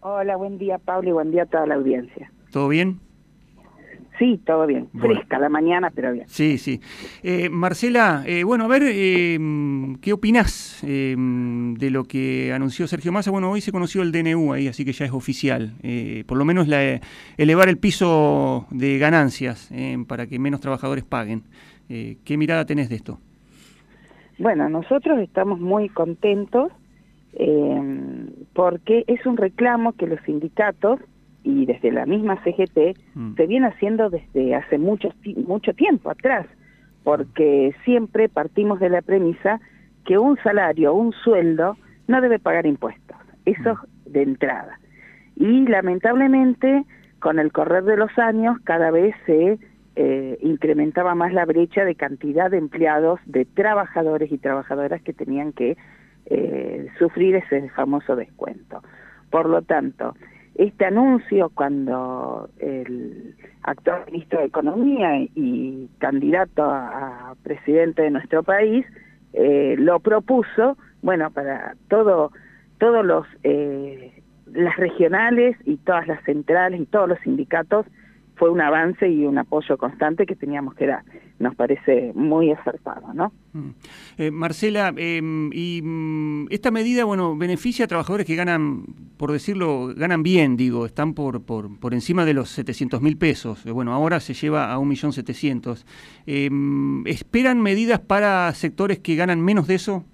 Hola, buen día Pablo y buen día a toda la audiencia. ¿Todo bien? Sí, todo bien. Fresca la mañana, pero bien. Sí, sí. Eh, Marcela, eh, bueno, a ver, eh, ¿qué opinás de lo que anunció Sergio Massa? Bueno, hoy se conoció el DNU ahí, así que ya es oficial. por lo menos la, elevar el piso de ganancias para que menos trabajadores paguen. ¿Qué mirada tenés de esto? Bueno, nosotros estamos muy contentos porque es un reclamo que los sindicatos y desde la misma CGT mm. se viene haciendo desde hace mucho, mucho tiempo atrás, porque siempre partimos de la premisa que un salario, un sueldo, no debe pagar impuestos, eso mm. de entrada. Y lamentablemente, con el correr de los años, cada vez se eh, incrementaba más la brecha de cantidad de empleados, de trabajadores y trabajadoras que tenían que eh, sufrir ese famoso descuento. Por lo tanto, este anuncio cuando el actual ministro de Economía y candidato a, presidente de nuestro país eh, lo propuso, bueno, para todo, todos los eh, las regionales y todas las centrales y todos los sindicatos fue un avance y un apoyo constante que teníamos que dar. Nos parece muy acertado, ¿no? Mm. Eh, Marcela, em, y mm, esta medida, bueno, beneficia a trabajadores que ganan, por decirlo, ganan bien, digo, están por, por, por encima de los 700 mil pesos. Eh, bueno, ahora se lleva a 1.700.000. Eh, ¿Esperan medidas para sectores que ganan menos de eso?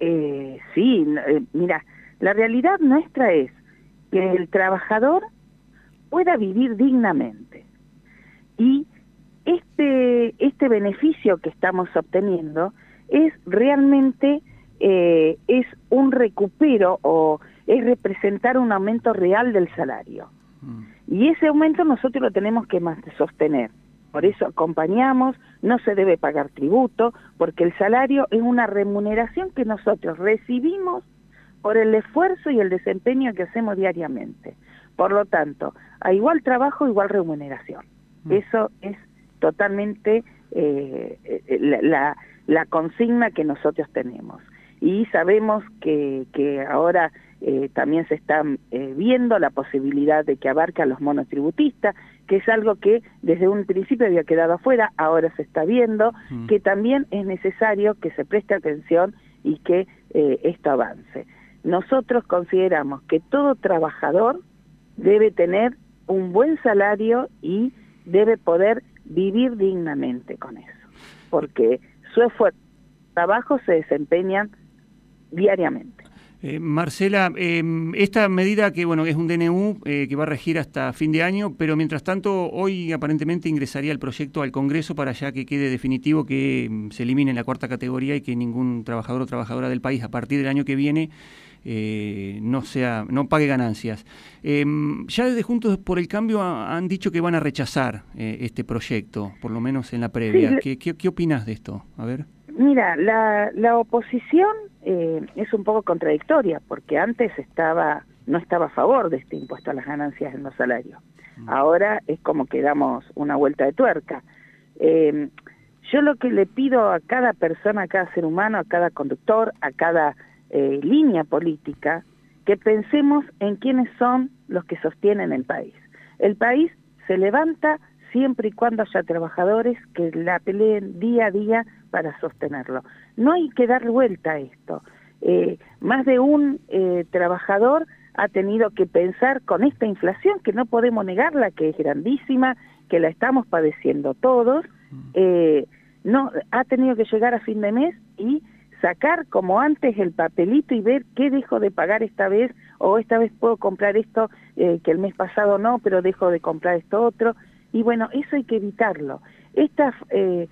Eh, sí, mira, la realidad nuestra es que el trabajador pueda vivir dignamente. Y este, este beneficio que estamos obteniendo es realmente eh, es un recupero o es representar un aumento real del salario. Mm. Y ese aumento nosotros lo tenemos que sostener. Por eso acompañamos, no se debe pagar tributo, porque el salario es una remuneración que nosotros recibimos por el esfuerzo y el desempeño que hacemos diariamente. Por lo tanto, a igual trabajo, igual remuneración. Mm. Eso es totalmente eh, eh, la, la, consigna que nosotros tenemos. Y sabemos que, que ahora eh, también se está viendo la posibilidad de que abarque a los monotributistas, que es algo que desde un principio había quedado afuera, ahora se está viendo, mm. que también es necesario que se preste atención y que esto avance. Nosotros consideramos que todo trabajador debe tener un buen salario y debe poder vivir dignamente con eso, porque su esfuerzo, trabajo se desempeñan diariamente. Eh, Marcela, em, esta medida que bueno es un DNU eh, que va a regir hasta fin de año, pero mientras tanto hoy aparentemente ingresaría el proyecto al Congreso para ya que quede definitivo que em, se elimine la cuarta categoría y que ningún trabajador o trabajadora del país a partir del año que viene eh, no sea no pague ganancias. Em, ya desde Juntos por el Cambio han dicho que van a rechazar este proyecto, por lo menos en la previa. ¿Qué, qué, qué opinas de esto? A ver. Mira, la, la oposición eh, es un poco contradictoria, porque antes estaba no estaba a favor de este impuesto a las ganancias en los salarios. Mm. Ahora es como que damos una vuelta de tuerca. Eh, yo lo que le pido a cada persona, a cada ser humano, a cada conductor, a cada eh, línea política, que pensemos en quiénes son los que sostienen el país. El país se levanta siempre y cuando haya trabajadores que la peleen día a día para sostenerlo. No hay que dar vuelta a esto. Eh, más de un eh, trabajador ha tenido que pensar con esta inflación, que no podemos negarla, que es grandísima, que la estamos padeciendo todos, mm. eh, no, ha tenido que llegar a fin de mes y sacar como antes el papelito y ver qué dejo de pagar esta vez, o esta vez puedo comprar esto que el mes pasado no, pero dejo de comprar esto otro. Y bueno, eso hay que evitarlo. Esta eh,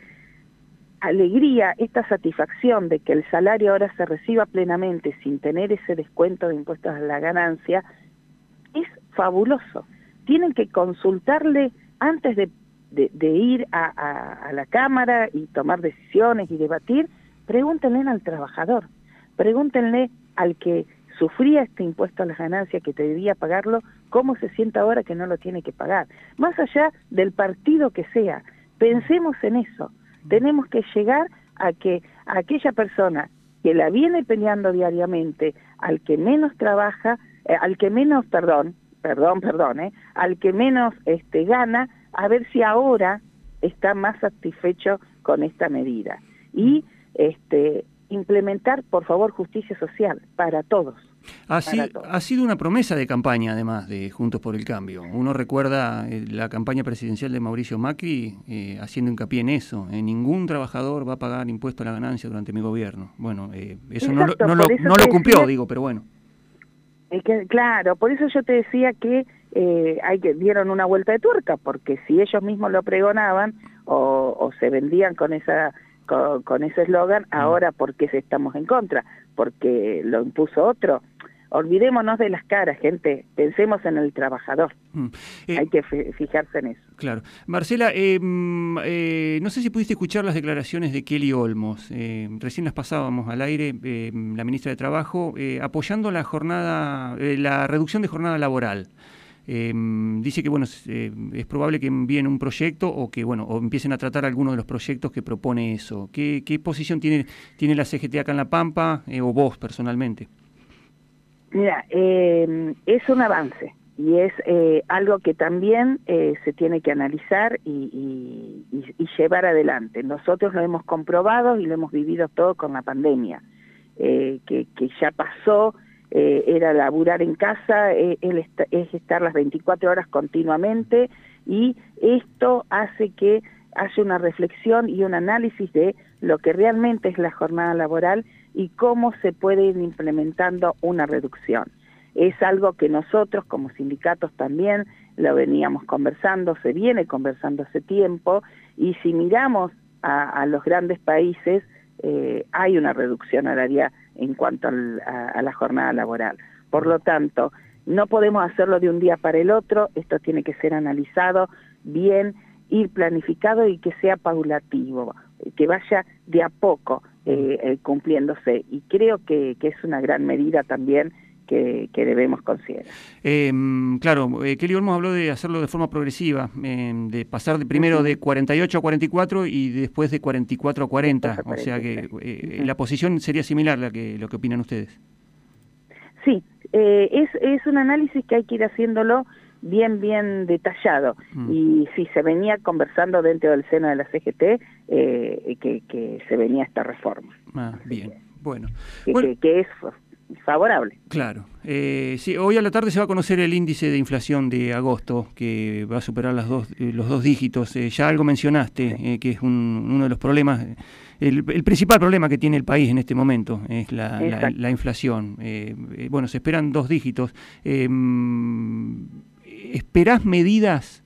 alegría, esta satisfacción de que el salario ahora se reciba plenamente sin tener ese descuento de impuestos a la ganancia, es fabuloso. Tienen que consultarle antes de, ir a, a, la Cámara y tomar decisiones y debatir, pregúntenle al trabajador, pregúntenle al que sufría este impuesto a las ganancias que debía pagarlo, ¿cómo se siente ahora que no lo tiene que pagar? Más allá del partido que sea, pensemos en eso. Tenemos que llegar a que aquella persona que la viene peleando diariamente, al que menos trabaja, eh, al que menos, perdón, perdón, perdón, eh, al que menos este, gana, a ver si ahora está más satisfecho con esta medida. Y este, implementar, por favor, justicia social para todos. Ha, ha sido una promesa de campaña, además, de Juntos por el Cambio. Uno recuerda eh, la campaña presidencial de Mauricio Macri eh, haciendo hincapié en eso. En ningún trabajador va a pagar impuesto a la ganancia durante mi gobierno. Bueno, eh, eso no, lo, no lo cumplió, digo, pero bueno. Que, claro, por eso yo te decía que hay que dieron una vuelta de tuerca, porque si ellos mismos lo pregonaban o, o se vendían con esa con, ese eslogan, mm. ahora ¿por qué estamos en contra? Porque lo impuso otro. Olvidémonos de las caras, gente, pensemos en el trabajador. Mm. Eh, Hay que fijarse en eso. Claro. Marcela, eh, mm, eh, no sé si pudiste escuchar las declaraciones de Kelly Olmos. recién las pasábamos al aire, la ministra de Trabajo, apoyando la jornada, la reducción de jornada laboral. Em, dice que bueno eh, es probable que envíen un proyecto o que bueno o empiecen a tratar alguno de los proyectos que propone eso. ¿Qué, posición tiene tiene la CGT acá en La Pampa eh, o vos personalmente? Mira, em, es un avance y es eh, algo que también se tiene que analizar y, llevar adelante. Nosotros lo hemos comprobado y lo hemos vivido todo con la pandemia, que ya pasó eh, era laburar en casa, eh, es estar las 24 horas continuamente y esto hace que haya una reflexión y un análisis de lo que realmente es la jornada laboral y cómo se puede ir implementando una reducción. Es algo que nosotros como sindicatos también lo veníamos conversando, se viene conversando hace tiempo y si miramos a, los grandes países eh, hay una reducción horaria en cuanto a, la jornada laboral. Por lo tanto, no podemos hacerlo de un día para el otro, esto tiene que ser analizado bien, ir planificado y que sea paulativo, que vaya de a poco eh, eh, cumpliéndose. Y creo que es una gran medida también que, debemos considerar. Em, claro, eh, Kelly Olmos habló de hacerlo de forma progresiva, em, de pasar de, primero de 48 a 44 y después de 44 a 40, o sea que eh, la posición sería similar a la que, lo que opinan ustedes. Sí, eh, es, es un análisis que hay que ir haciéndolo bien, bien detallado. Mm. Y sí, se venía conversando dentro del seno de la CGT que, que, se venía esta reforma. Ah, bien, bueno. Que, que, es favorable. Claro. Eh, sí, hoy a la tarde se va a conocer el índice de inflación de agosto, que va a superar las dos, eh, los dos dígitos. Eh, ya algo mencionaste, que es uno de los problemas, el, principal problema que tiene el país en este momento, es la, inflación. bueno, se esperan dos dígitos. ¿Esperás medidas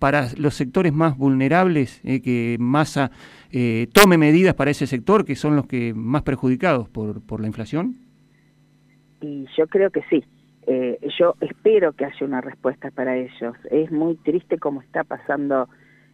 para los sectores más vulnerables, que Massa tome medidas para ese sector, que son los que más perjudicados por, por la inflación? Y yo creo que sí. Eh, yo espero que haya una respuesta para ellos. Es muy triste cómo está pasando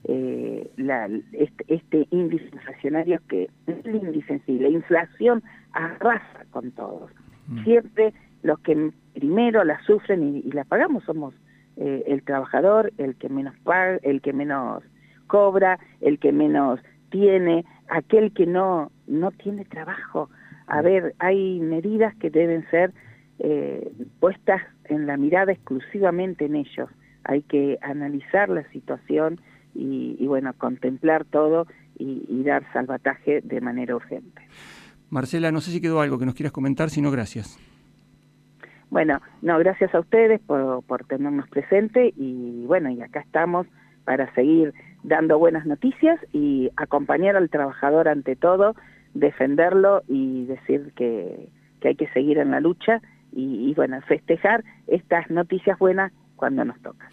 eh, la, este, este, índice inflacionario que el índice en sí, la inflación arrasa con todos. Mm. Siempre los que primero la sufren y, la pagamos somos eh, el trabajador, el que menos paga, el que menos cobra, el que menos tiene, aquel que no no tiene trabajo a ver, hay medidas que deben ser eh, puestas en la mirada exclusivamente en ellos. Hay que analizar la situación y, bueno, contemplar todo y, dar salvataje de manera urgente. Marcela, no sé si quedó algo que nos quieras comentar, si no, gracias. Bueno, no, gracias a ustedes por, por tenernos presente y bueno, y acá estamos para seguir dando buenas noticias y acompañar al trabajador ante todo defenderlo y decir que, hay que seguir en la lucha y, y bueno, festejar estas noticias buenas cuando nos toca.